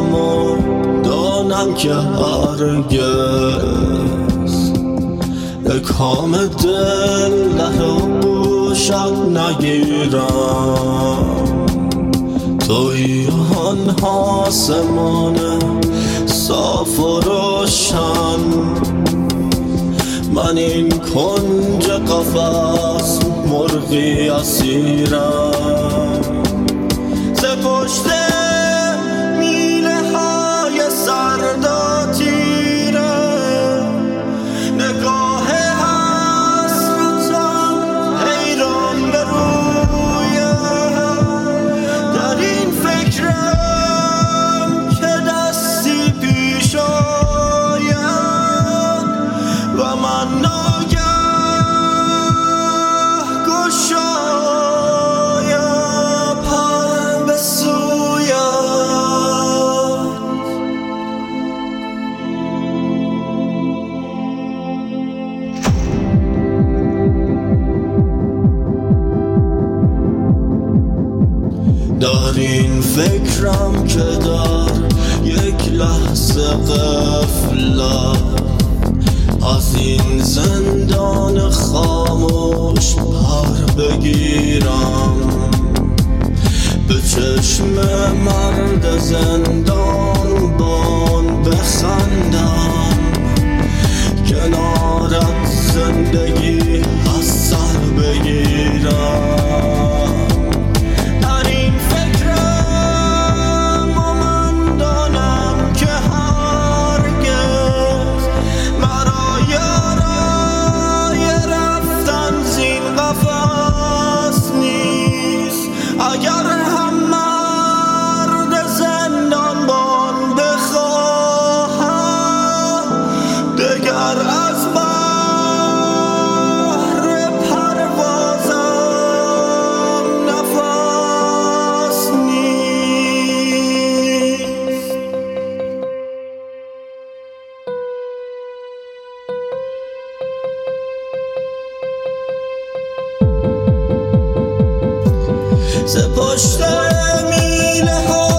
و دانم که هرگز کام دل نه بوشت نگیرم. توی آن آسمان صاف و روشن. من این کنج قفص مرغی اسیرم. این فکرم که در یک لحظه قفلت از این زندان ز پشت میله ها.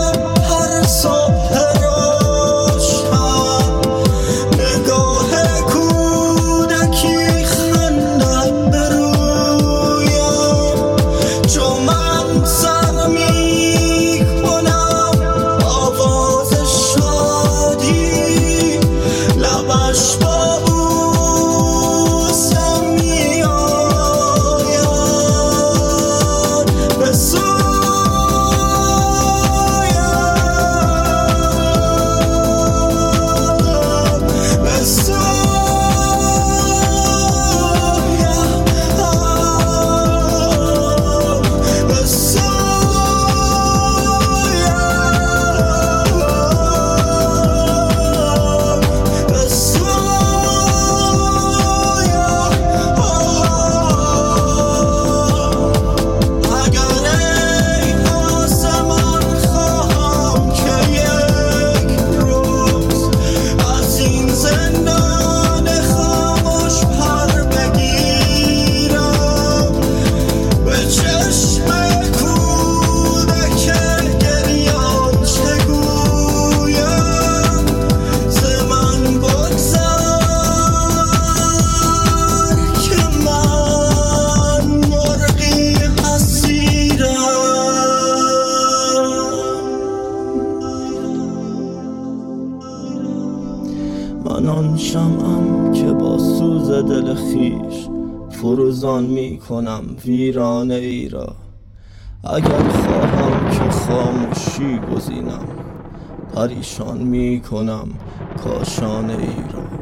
من آن شمعم که با سوز دل خیش فروزان می کنم ویرانه ای را. اگر خواهم که خاموشی گزینم پریشان می کنم کاشانه ای را.